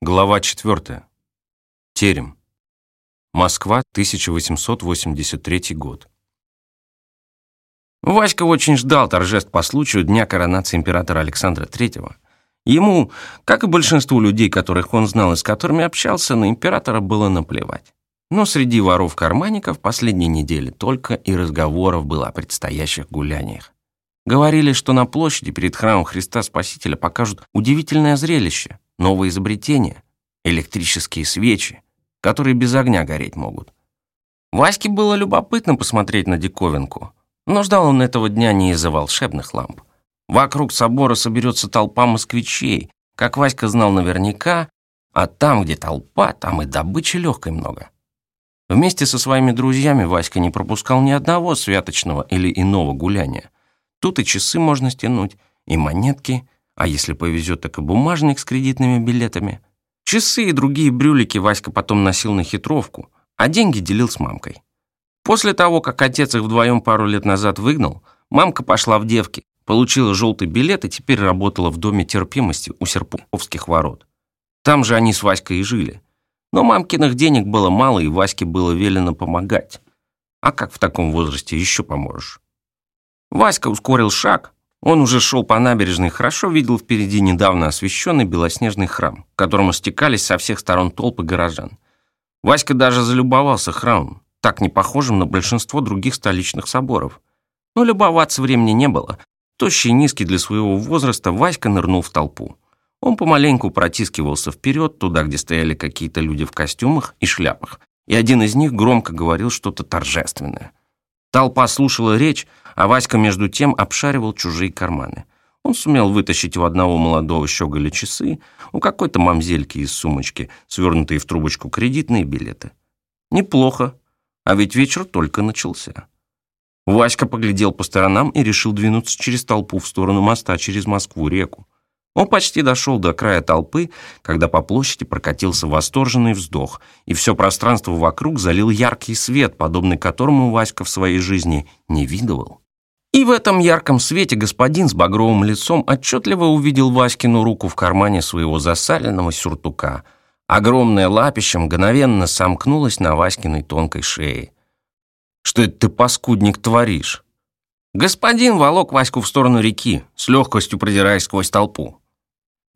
Глава 4. Терем. Москва, 1883 год. Васька очень ждал торжеств по случаю дня коронации императора Александра III. Ему, как и большинству людей, которых он знал и с которыми общался, на императора было наплевать. Но среди воров-карманников последние недели только и разговоров было о предстоящих гуляниях. Говорили, что на площади перед храмом Христа Спасителя покажут удивительное зрелище, новое изобретение, электрические свечи, которые без огня гореть могут. Ваське было любопытно посмотреть на диковинку, но ждал он этого дня не из-за волшебных ламп. Вокруг собора соберется толпа москвичей, как Васька знал наверняка, а там, где толпа, там и добычи легкой много. Вместе со своими друзьями Васька не пропускал ни одного святочного или иного гуляния. Тут и часы можно стянуть, и монетки, а если повезет, так и бумажник с кредитными билетами. Часы и другие брюлики Васька потом носил на хитровку, а деньги делил с мамкой. После того, как отец их вдвоем пару лет назад выгнал, мамка пошла в девки, получила желтый билет и теперь работала в доме терпимости у Серпуховских ворот. Там же они с Васькой и жили. Но мамкиных денег было мало, и Ваське было велено помогать. А как в таком возрасте еще поможешь? Васька ускорил шаг. Он уже шел по набережной, хорошо видел впереди недавно освещенный белоснежный храм, к которому стекались со всех сторон толпы горожан. Васька даже залюбовался храмом, так не похожим на большинство других столичных соборов. Но любоваться времени не было. Тощий и низкий для своего возраста, Васька нырнул в толпу. Он помаленьку протискивался вперед, туда, где стояли какие-то люди в костюмах и шляпах, и один из них громко говорил что-то торжественное. Толпа слушала речь, а Васька между тем обшаривал чужие карманы. Он сумел вытащить у одного молодого щеголя часы, у какой-то мамзельки из сумочки, свернутые в трубочку кредитные билеты. Неплохо, а ведь вечер только начался. Васька поглядел по сторонам и решил двинуться через толпу в сторону моста через Москву-реку. Он почти дошел до края толпы, когда по площади прокатился восторженный вздох, и все пространство вокруг залил яркий свет, подобный которому Васька в своей жизни не видывал. И в этом ярком свете господин с багровым лицом отчетливо увидел Васькину руку в кармане своего засаленного сюртука. Огромное лапище мгновенно сомкнулось на Васькиной тонкой шее. «Что это ты, паскудник, творишь?» Господин волок Ваську в сторону реки, с легкостью продираясь сквозь толпу.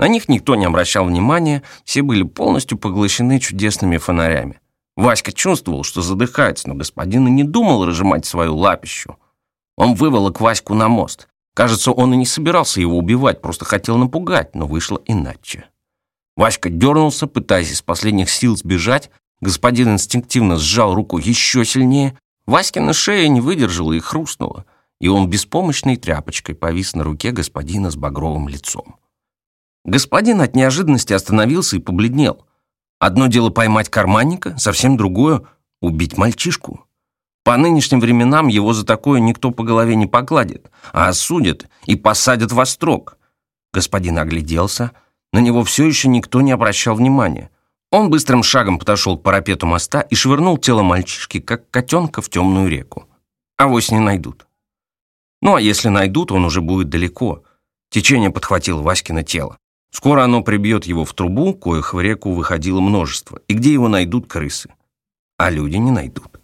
На них никто не обращал внимания, все были полностью поглощены чудесными фонарями. Васька чувствовал, что задыхается, но господин и не думал разжимать свою лапищу. Он выволок Ваську на мост. Кажется, он и не собирался его убивать, просто хотел напугать, но вышло иначе. Васька дернулся, пытаясь из последних сил сбежать. Господин инстинктивно сжал руку еще сильнее. Васькина шея не выдержала и хрустнула, и он беспомощной тряпочкой повис на руке господина с багровым лицом. Господин от неожиданности остановился и побледнел. Одно дело поймать карманника, совсем другое — убить мальчишку. По нынешним временам его за такое никто по голове не погладит, а осудят и посадят во строк. Господин огляделся, на него все еще никто не обращал внимания. Он быстрым шагом подошел к парапету моста и швырнул тело мальчишки, как котенка, в темную реку. Авось не найдут. Ну а если найдут, он уже будет далеко. Течение подхватило Васькино тело. Скоро оно прибьет его в трубу, коих в реку выходило множество, и где его найдут крысы. А люди не найдут.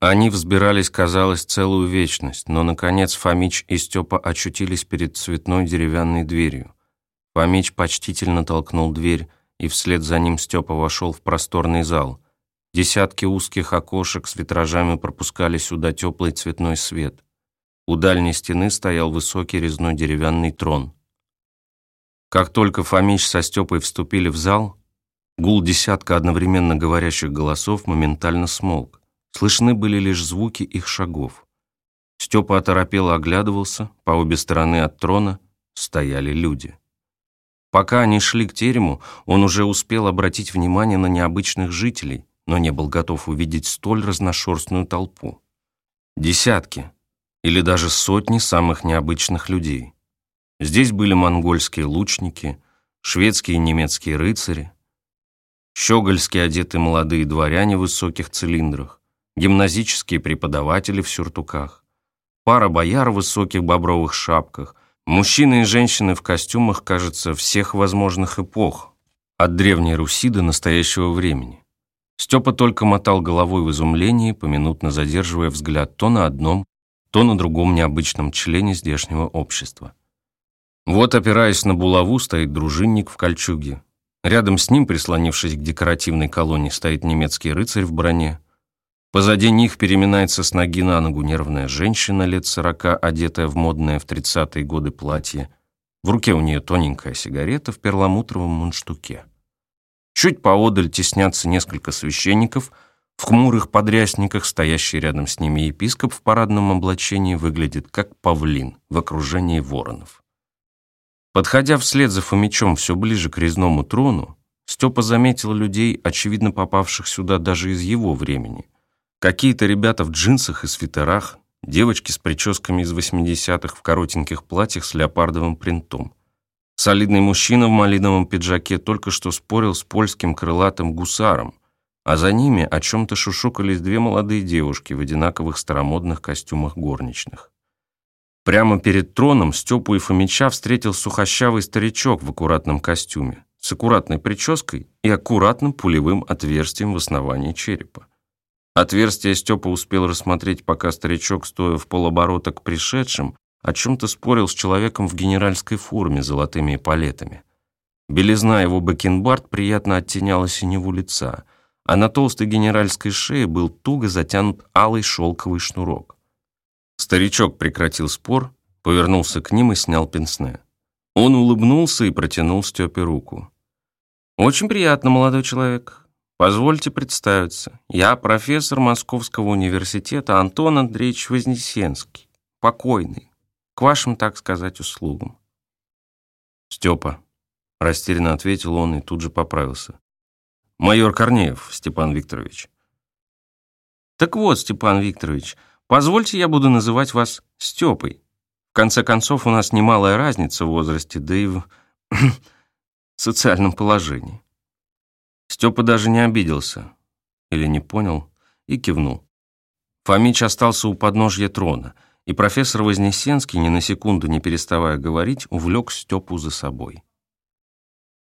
Они взбирались, казалось, целую вечность, но, наконец, Фомич и Степа очутились перед цветной деревянной дверью. Фомич почтительно толкнул дверь, и вслед за ним Степа вошел в просторный зал. Десятки узких окошек с витражами пропускали сюда теплый цветной свет. У дальней стены стоял высокий резной деревянный трон – как только Фомич со Степой вступили в зал, гул десятка одновременно говорящих голосов моментально смолк. Слышны были лишь звуки их шагов. Степа оторопело оглядывался, по обе стороны от трона стояли люди. Пока они шли к терему, он уже успел обратить внимание на необычных жителей, но не был готов увидеть столь разношерстную толпу. Десятки или даже сотни самых необычных людей – Здесь были монгольские лучники, шведские и немецкие рыцари, щегольские одетые молодые дворяне в высоких цилиндрах, гимназические преподаватели в сюртуках, пара бояр в высоких бобровых шапках, мужчины и женщины в костюмах, кажется, всех возможных эпох, От Древней Руси до настоящего времени. Степа только мотал головой в изумлении, поминутно задерживая взгляд то на одном, то на другом необычном члене здешнего общества. Вот, опираясь на булаву, стоит дружинник в кольчуге. Рядом с ним, прислонившись к декоративной колонне, стоит немецкий рыцарь в броне. Позади них переминается с ноги на ногу нервная женщина лет сорока, одетая в модное в тридцатые годы платье. В руке у нее тоненькая сигарета в перламутровом мундштуке. Чуть поодаль теснятся несколько священников, в хмурых подрясниках стоящий рядом с ними епископ в парадном облачении выглядит как павлин в окружении воронов. Подходя вслед за Фомичом все ближе к резному трону, Степа заметил людей, очевидно попавших сюда даже из его времени. Какие-то ребята в джинсах и свитерах, девочки с прическами из 80-х в коротеньких платьях с леопардовым принтом. Солидный мужчина в малиновом пиджаке только что спорил с польским крылатым гусаром, а за ними о чем-то шушукались две молодые девушки в одинаковых старомодных костюмах горничных. Прямо перед троном Степу и Фомича встретил сухощавый старичок в аккуратном костюме, с аккуратной прической и аккуратным пулевым отверстием в основании черепа. Отверстие Степа успел рассмотреть, пока старичок, стоя в полоборота к пришедшим, о чем-то спорил с человеком в генеральской форме с золотыми эполетами. Белизна его бакенбард приятно оттеняла синеву лица, а на толстой генеральской шее был туго затянут алый шелковый шнурок. Старичок прекратил спор, повернулся к ним и снял пенсне. Он улыбнулся и протянул Степе руку. «Очень приятно, молодой человек. Позвольте представиться. Я профессор Московского университета Антон Андреевич Вознесенский. Покойный. К вашим, так сказать, услугам. Степа, растерянно ответил он и тут же поправился. Майор Корнеев Степан Викторович. Так вот, Степан Викторович, позвольте я буду называть вас Степой. В конце концов, у нас немалая разница в возрасте, да и в социальном положении. Степа даже не обиделся, или не понял, и кивнул. Фомич остался у подножья трона — и профессор Вознесенский, ни на секунду не переставая говорить, увлек Степу за собой.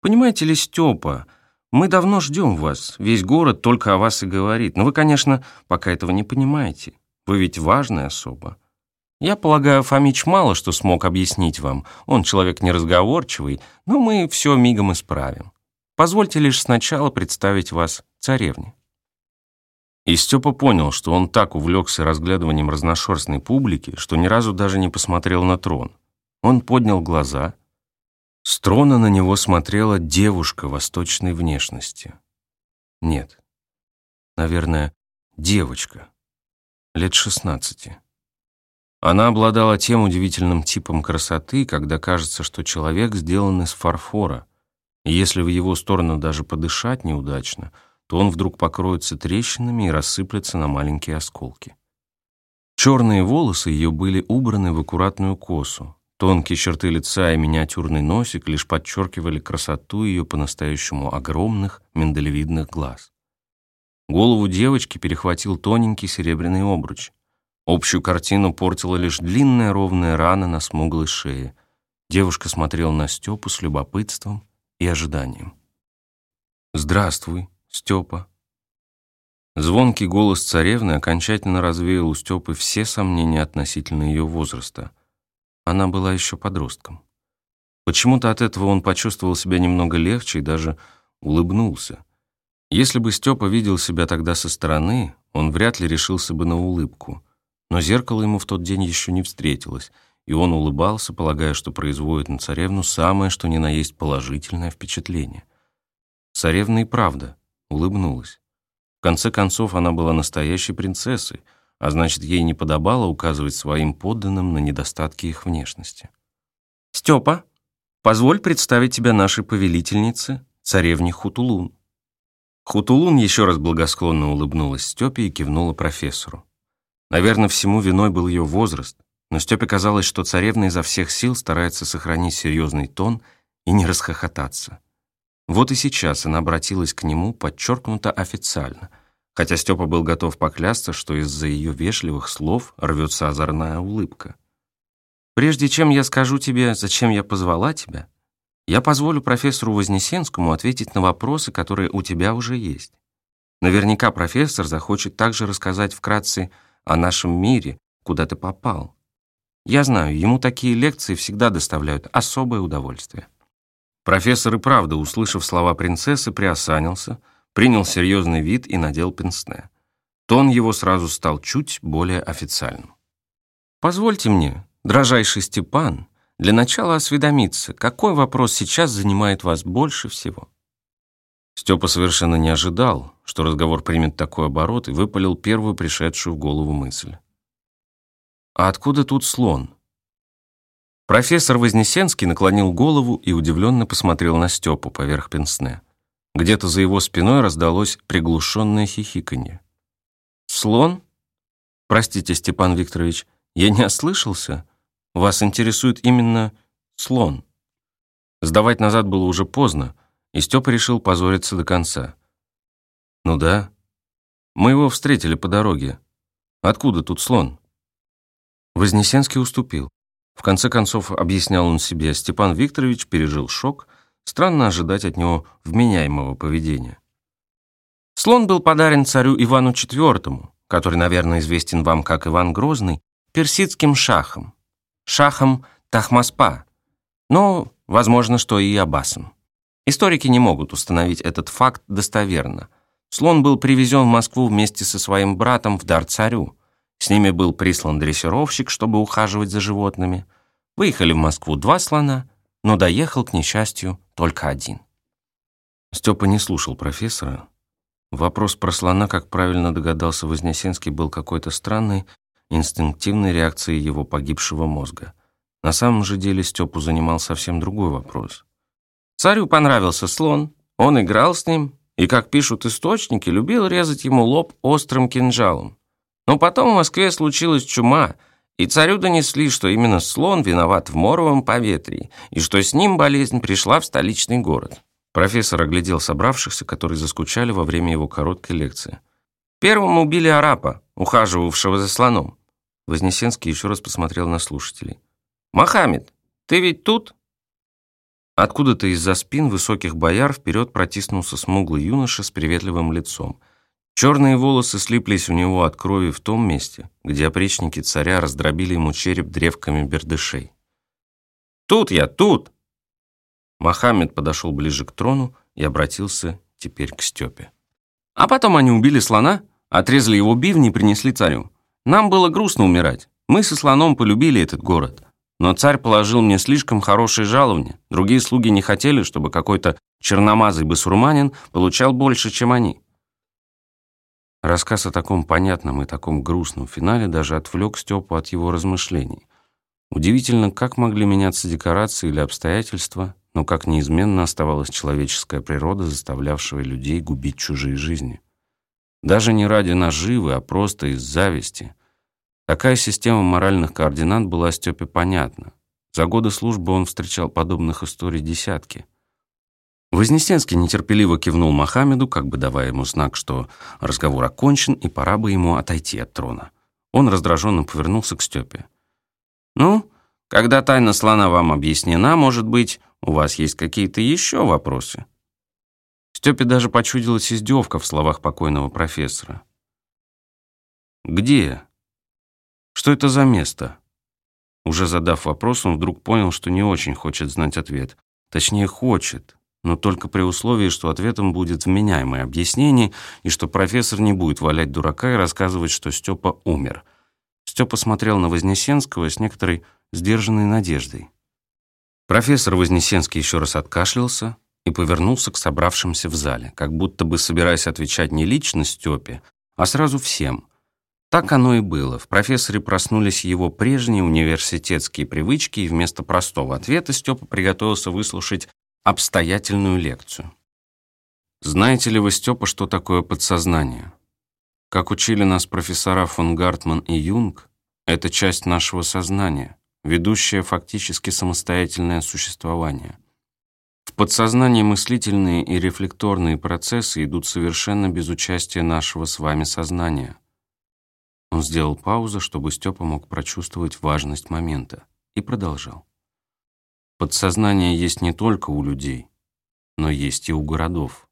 «Понимаете ли, Степа, мы давно ждем вас, весь город только о вас и говорит, но вы, конечно, пока этого не понимаете, вы ведь важная особа. Я полагаю, Фомич мало что смог объяснить вам, он человек неразговорчивый, но мы все мигом исправим. Позвольте лишь сначала представить вас царевне». И Степа понял, что он так увлекся разглядыванием разношерстной публики, что ни разу даже не посмотрел на трон. Он поднял глаза. С трона на него смотрела девушка восточной внешности. Нет, наверное, девочка, лет шестнадцати. Она обладала тем удивительным типом красоты, когда кажется, что человек сделан из фарфора, и если в его сторону даже подышать неудачно — то он вдруг покроется трещинами и рассыплется на маленькие осколки. Черные волосы ее были убраны в аккуратную косу. Тонкие черты лица и миниатюрный носик лишь подчеркивали красоту ее по-настоящему огромных миндалевидных глаз. Голову девочки перехватил тоненький серебряный обруч. Общую картину портила лишь длинная ровная рана на смуглой шее. Девушка смотрела на Степу с любопытством и ожиданием. «Здравствуй», Степа. Звонкий голос царевны окончательно развеял у Степы все сомнения относительно ее возраста. Она была еще подростком. Почему-то от этого он почувствовал себя немного легче и даже улыбнулся. Если бы Степа видел себя тогда со стороны, он вряд ли решился бы на улыбку. Но зеркало ему в тот день еще не встретилось, и он улыбался, полагая, что производит на царевну самое, что ни на есть положительное впечатление. Царевна и правда улыбнулась. В конце концов, она была настоящей принцессой, а значит, ей не подобало указывать своим подданным на недостатки их внешности. «Степа, позволь представить тебя нашей повелительнице, царевне Хутулун». Хутулун еще раз благосклонно улыбнулась Степе и кивнула профессору. Наверное, всему виной был ее возраст, но Степе казалось, что царевна изо всех сил старается сохранить серьезный тон и не расхохотаться. Вот и сейчас она обратилась к нему подчеркнуто официально, хотя Степа был готов поклясться, что из-за ее вежливых слов рвется озорная улыбка. «Прежде чем я скажу тебе, зачем я позвала тебя, Я позволю профессору Вознесенскому ответить на вопросы, которые у тебя уже есть. Наверняка профессор захочет также рассказать вкратце о нашем мире, куда ты попал. Я знаю, ему такие лекции всегда доставляют особое удовольствие». Профессор и правда, услышав слова принцессы, приосанился, принял серьезный вид и надел пенсне. Тон его сразу стал чуть более официальным. «Позвольте мне, дрожайший Степан, для начала осведомиться, какой вопрос сейчас занимает вас больше всего?» Степа совершенно не ожидал, что разговор примет такой оборот, и выпалил первую пришедшую в голову мысль. «А откуда тут слон?» Профессор Вознесенский наклонил голову и удивленно посмотрел на Степу поверх пенсне. Где-то за его спиной раздалось приглушенное хихиканье. «Слон? Простите, Степан Викторович, я не ослышался? Вас интересует именно слон?» Сдавать назад было уже поздно, и Степа решил позориться до конца. «Ну да. Мы его встретили по дороге. Откуда тут слон?» Вознесенский уступил. В конце концов, объяснял он себе, Степан Викторович пережил шок, странно ожидать от него вменяемого поведения. Слон был подарен царю Ивану IV, который, наверное, известен вам как Иван Грозный, персидским шахом, шахом Тахмаспа, но, возможно, что и Аббасом. Историки не могут установить этот факт достоверно. Слон был привезен в Москву вместе со своим братом в дар царю. С ними был прислан дрессировщик, чтобы ухаживать за животными. Выехали в Москву два слона, но доехал, к несчастью, только один. Степа не слушал профессора. Вопрос про слона, как правильно догадался Вознесенский, был какой-то странной, инстинктивной реакцией его погибшего мозга. На самом же деле Степу занимал совсем другой вопрос. Царю понравился слон, он играл с ним, и, как пишут источники, любил резать ему лоб острым кинжалом. Но потом в Москве случилась чума, и царю донесли, что именно слон виноват в моровом поветрии, и что с ним болезнь пришла в столичный город. Профессор оглядел собравшихся, которые заскучали во время его короткой лекции. Первым убили арапа, ухаживавшего за слоном. Вознесенский еще раз посмотрел на слушателей. «Мохаммед, ты ведь тут?» Откуда-то из-за спин высоких бояр вперед протиснулся смуглый юноша с приветливым лицом – Черные волосы слиплись у него от крови в том месте, где опричники царя раздробили ему череп древками бердышей. «Тут я, тут!» Мохаммед подошел ближе к трону и обратился теперь к Степе. А потом они убили слона, отрезали его бивни и принесли царю. Нам было грустно умирать. Мы со слоном полюбили этот город. Но царь положил мне слишком хорошие жалования. Другие слуги не хотели, чтобы какой-то черномазый басурманин получал больше, чем они. Рассказ о таком понятном и таком грустном финале даже отвлек Степу от его размышлений. Удивительно, как могли меняться декорации или обстоятельства, но как неизменно оставалась человеческая природа, заставлявшая людей губить чужие жизни. Даже не ради наживы, а просто из зависти. Такая система моральных координат была Степе понятна. За годы службы он встречал подобных историй десятки – Вознесенский нетерпеливо кивнул Мохаммеду, как бы давая ему знак, что разговор окончен и пора бы ему отойти от трона. Он раздраженно повернулся к Степе. «Ну, когда тайна слона вам объяснена, может быть, у вас есть какие-то еще вопросы?» Степе даже почудилась издевка в словах покойного профессора. «Где? Что это за место?» Уже задав вопрос, он вдруг понял, что не очень хочет знать ответ. Точнее, хочет, но только при условии, что ответом будет вменяемое объяснение и что профессор не будет валять дурака и рассказывать, что Степа умер. Степа смотрел на Вознесенского с некоторой сдержанной надеждой. Профессор Вознесенский еще раз откашлялся и повернулся к собравшимся в зале, как будто бы собираясь отвечать не лично Степе, а сразу всем. Так оно и было. В профессоре проснулись его прежние университетские привычки, и вместо простого ответа Степа приготовился выслушать обстоятельную лекцию. Знаете ли вы, Степа, что такое подсознание? Как учили нас профессора фон Гартман и Юнг, это часть нашего сознания, ведущая фактически самостоятельное существование. В подсознании мыслительные и рефлекторные процессы идут совершенно без участия нашего с вами сознания. Он сделал паузу, чтобы Степа мог прочувствовать важность момента, и продолжал. Подсознание есть не только у людей, но есть и у городов.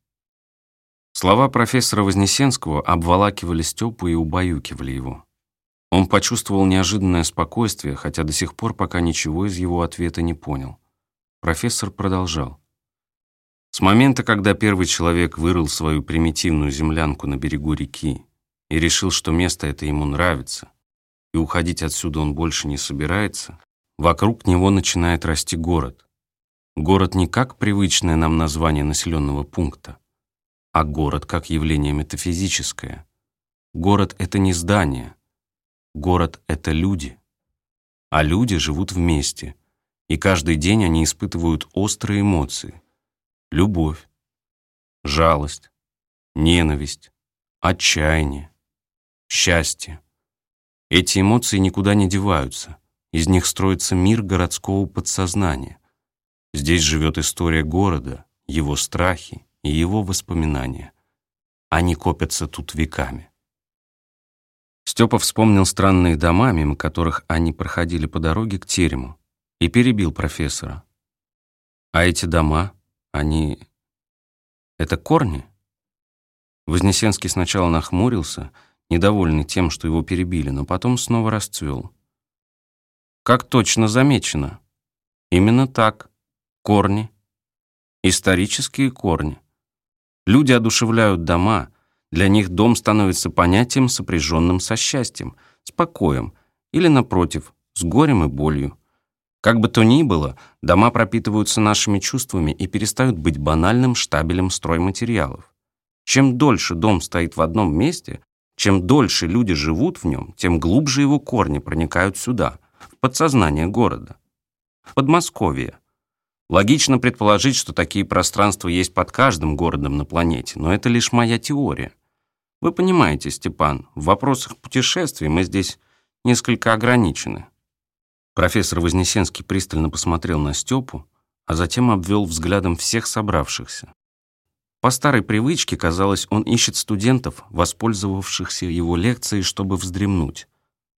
Слова профессора Вознесенского обволакивали Степу и убаюкивали его. Он почувствовал неожиданное спокойствие, хотя до сих пор пока ничего из его ответа не понял. Профессор продолжал. С момента, когда первый человек вырыл свою примитивную землянку на берегу реки и решил, что место это ему нравится, и уходить отсюда он больше не собирается, вокруг него начинает расти город. Город не как привычное нам название населенного пункта, а город как явление метафизическое. Город — это не здание, город — это люди. А люди живут вместе, и каждый день они испытывают острые эмоции. Любовь, жалость, ненависть, отчаяние, счастье. Эти эмоции никуда не деваются, из них строится мир городского подсознания. Здесь живет история города, его страхи, и его воспоминания. Они копятся тут веками. Степа вспомнил странные дома, мимо которых они проходили по дороге к терему, и перебил профессора. А эти дома, они... Это корни? Вознесенский сначала нахмурился, недовольный тем, что его перебили, но потом снова расцвел. Как точно замечено. Именно так. Корни. Исторические корни. Люди одушевляют дома, для них дом становится понятием, сопряженным со счастьем, с покоем или, напротив, с горем и болью. Как бы то ни было, дома пропитываются нашими чувствами и перестают быть банальным штабелем стройматериалов. Чем дольше дом стоит в одном месте, чем дольше люди живут в нем, тем глубже его корни проникают сюда, в подсознание города. Подмосковье – Логично предположить, что такие пространства есть под каждым городом на планете, но это лишь моя теория. Вы понимаете, Степан, в вопросах путешествий мы здесь несколько ограничены. Профессор Вознесенский пристально посмотрел на Степу, а затем обвел взглядом всех собравшихся. По старой привычке, казалось, он ищет студентов, воспользовавшихся его лекцией, чтобы вздремнуть.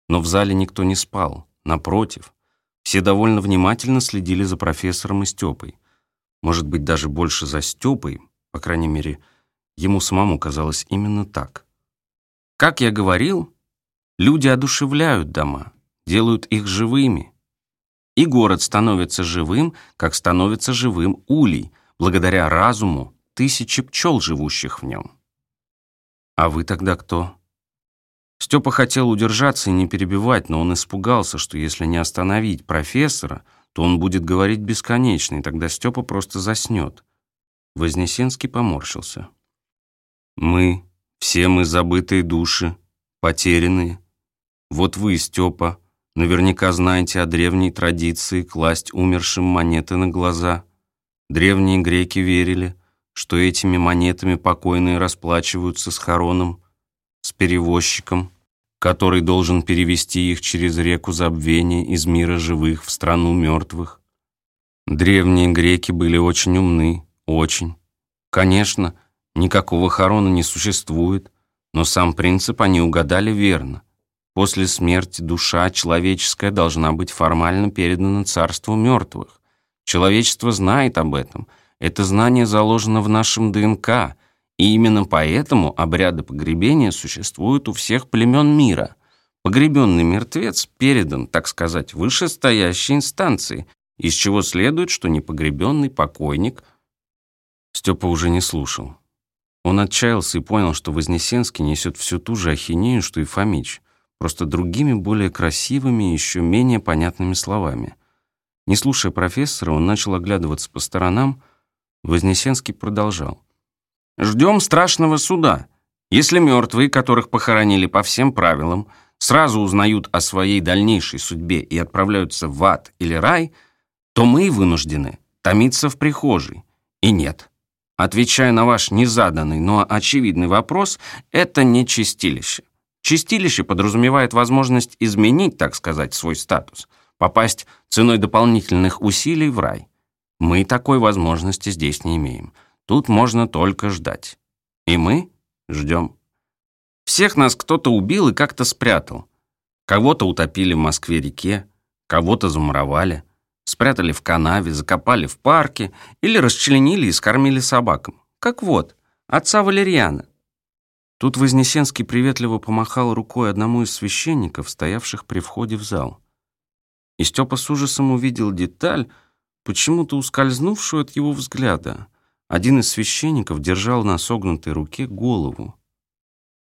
Но в зале никто не спал, напротив — все довольно внимательно следили за профессором и Степой. Может быть, даже больше за Степой, по крайней мере, ему самому казалось именно так. Как я говорил, люди одушевляют дома, делают их живыми. И город становится живым, как становится живым улей, благодаря разуму тысячи пчел, живущих в нем. А вы тогда кто? Степа хотел удержаться и не перебивать, но он испугался, что если не остановить профессора, то он будет говорить бесконечно, и тогда Степа просто заснет. Вознесенский поморщился. «Мы, все мы забытые души, потерянные. Вот вы, Степа, наверняка знаете о древней традиции класть умершим монеты на глаза. Древние греки верили, что этими монетами покойные расплачиваются с хороном, с перевозчиком, который должен перевести их через реку забвения из мира живых в страну мертвых. Древние греки были очень умны, очень. Конечно, никакого хорона не существует, но сам принцип они угадали верно. После смерти душа человеческая должна быть формально передана царству мертвых. Человечество знает об этом. Это знание заложено в нашем ДНК, и именно поэтому обряды погребения существуют у всех племен мира. Погребенный мертвец передан, так сказать, вышестоящей инстанции, из чего следует, что непогребенный покойник... Степа уже не слушал. Он отчаялся и понял, что Вознесенский несет всю ту же ахинею, что и Фомич, просто другими, более красивыми и еще менее понятными словами. Не слушая профессора, он начал оглядываться по сторонам. Вознесенский продолжал. Ждем страшного суда. Если мертвые, которых похоронили по всем правилам, сразу узнают о своей дальнейшей судьбе и отправляются в ад или рай, то мы вынуждены томиться в прихожей. И нет. Отвечая на ваш незаданный, но очевидный вопрос, это не чистилище. Чистилище подразумевает возможность изменить, так сказать, свой статус, попасть ценой дополнительных усилий в рай. Мы такой возможности здесь не имеем. Тут можно только ждать. И мы ждем. Всех нас кто-то убил и как-то спрятал. Кого-то утопили в Москве-реке, кого-то замуровали. Спрятали в канаве, закопали в парке или расчленили и скормили собакам. Как вот, отца Валерьяна. Тут Вознесенский приветливо помахал рукой одному из священников, стоявших при входе в зал. И Степа с ужасом увидел деталь, почему-то ускользнувшую от его взгляда. Один из священников держал на согнутой руке голову.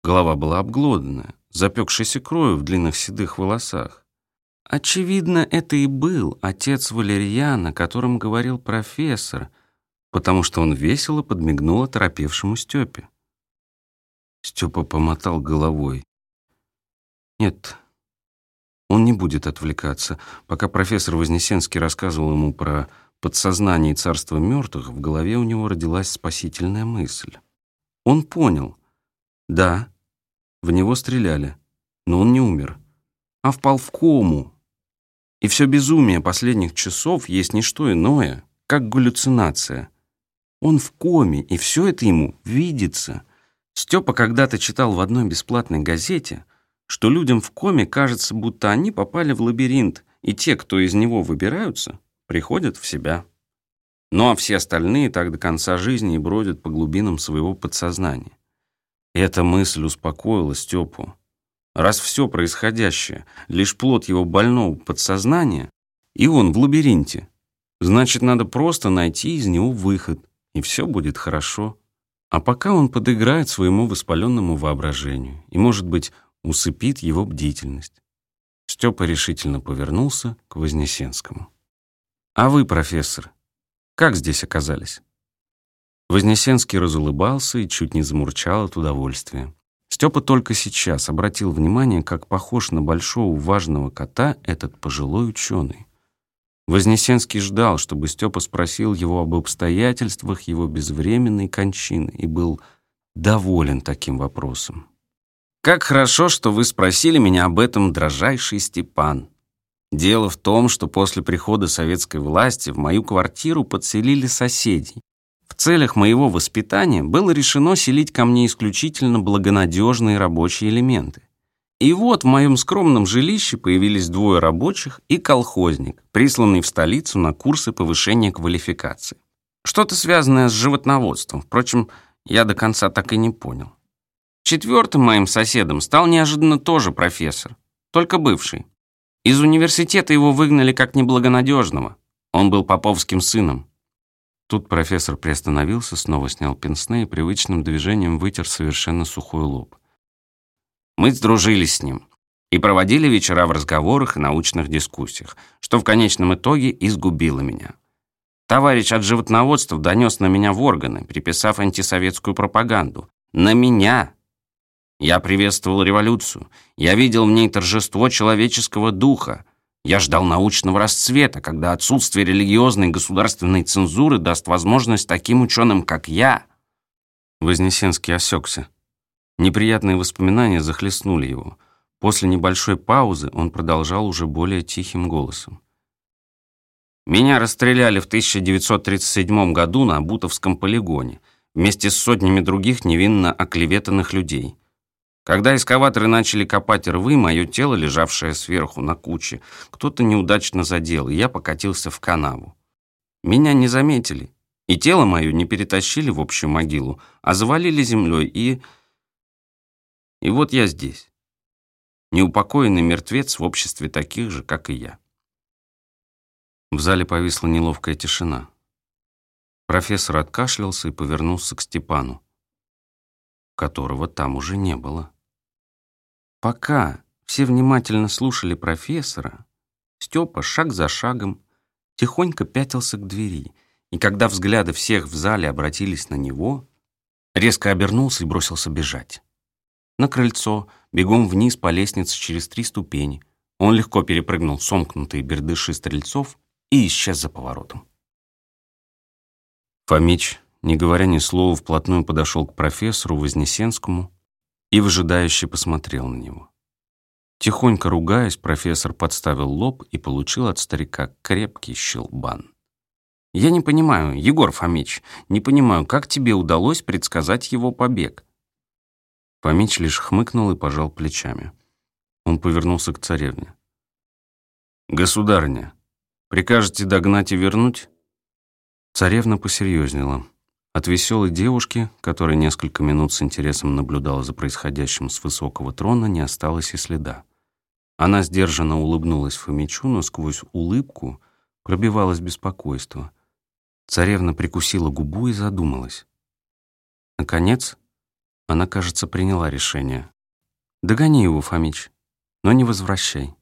Голова была обглоданная, запекшейся кровью в длинных седых волосах. Очевидно, это и был отец Валерьяна, о котором говорил профессор, потому что он весело подмигнул оторопевшему Степе. Степа помотал головой. Нет, он не будет отвлекаться. Пока профессор Вознесенский рассказывал ему про подсознание и царство мертвых, в голове у него родилась спасительная мысль. Он понял. Да, в него стреляли, но он не умер, а впал в кому. И все безумие последних часов есть не что иное, как галлюцинация. Он в коме, и все это ему видится. Степа когда-то читал в одной бесплатной газете, что людям в коме кажется, будто они попали в лабиринт, и те, кто из него выбираются, приходят в себя. Ну а все остальные так до конца жизни и бродят по глубинам своего подсознания. Эта мысль успокоила Степу. Раз все происходящее — лишь плод его больного подсознания, и он в лабиринте, значит, надо просто найти из него выход, и все будет хорошо. А пока он подыграет своему воспаленному воображению и, может быть, усыпит его бдительность. Степа решительно повернулся к Вознесенскому. «А вы, профессор, как здесь оказались?» Вознесенский разулыбался и чуть не замурчал от удовольствия. Степа только сейчас обратил внимание, как похож на большого важного кота этот пожилой ученый. Вознесенский ждал, чтобы Степа спросил его об обстоятельствах его безвременной кончины и был доволен таким вопросом. «Как хорошо, что вы спросили меня об этом, дрожайший Степан. Дело в том, что после прихода советской власти в мою квартиру подселили соседей, в целях моего воспитания было решено селить ко мне исключительно благонадежные рабочие элементы. И вот в моем скромном жилище появились двое рабочих и колхозник, присланный в столицу на курсы повышения квалификации. Что-то связанное с животноводством, впрочем, я до конца так и не понял. Четвертым моим соседом стал неожиданно тоже профессор, только бывший. Из университета его выгнали как неблагонадежного. Он был поповским сыном. Тут профессор приостановился, снова снял пенсне и привычным движением вытер совершенно сухой лоб. Мы сдружились с ним и проводили вечера в разговорах и научных дискуссиях, что в конечном итоге изгубило меня. Товарищ от животноводства донес на меня в органы, приписав антисоветскую пропаганду. На меня! Я приветствовал революцию. Я видел в ней торжество человеческого духа. Я ждал научного расцвета, когда отсутствие религиозной государственной цензуры даст возможность таким ученым, как я. Вознесенский осекся. Неприятные воспоминания захлестнули его. После небольшой паузы он продолжал уже более тихим голосом. «Меня расстреляли в 1937 году на Бутовском полигоне вместе с сотнями других невинно оклеветанных людей. Когда эскаваторы начали копать рвы, мое тело, лежавшее сверху на куче, кто-то неудачно задел, и я покатился в канаву. Меня не заметили, и тело мое не перетащили в общую могилу, а завалили землей, и... И вот я здесь. Неупокоенный мертвец в обществе таких же, как и я. В зале повисла неловкая тишина. Профессор откашлялся и повернулся к Степану, которого там уже не было. Пока все внимательно слушали профессора, Степа шаг за шагом тихонько пятился к двери, и когда взгляды всех в зале обратились на него, резко обернулся и бросился бежать. На крыльцо, бегом вниз по лестнице через три ступени. Он легко перепрыгнул сомкнутые бердыши стрельцов и исчез за поворотом. Фомич, не говоря ни слова, вплотную подошел к профессору Вознесенскому и выжидающе посмотрел на него. Тихонько ругаясь, профессор подставил лоб и получил от старика крепкий щелбан. «Я не понимаю, Егор Фомич, не понимаю, как тебе удалось предсказать его побег?» Фомич лишь хмыкнул и пожал плечами. Он повернулся к царевне. «Государыня, Прикажете догнать и вернуть?» Царевна посерьезнела. От веселой девушки, которая несколько минут с интересом наблюдала за происходящим с высокого трона, не осталось и следа. Она сдержанно улыбнулась Фомичу, но сквозь улыбку пробивалось беспокойство. Царевна прикусила губу и задумалась. Наконец, она, кажется, приняла решение. «Догони его, Фомич, но не возвращай.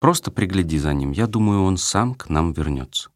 Просто пригляди за ним, я думаю, он сам к нам вернется».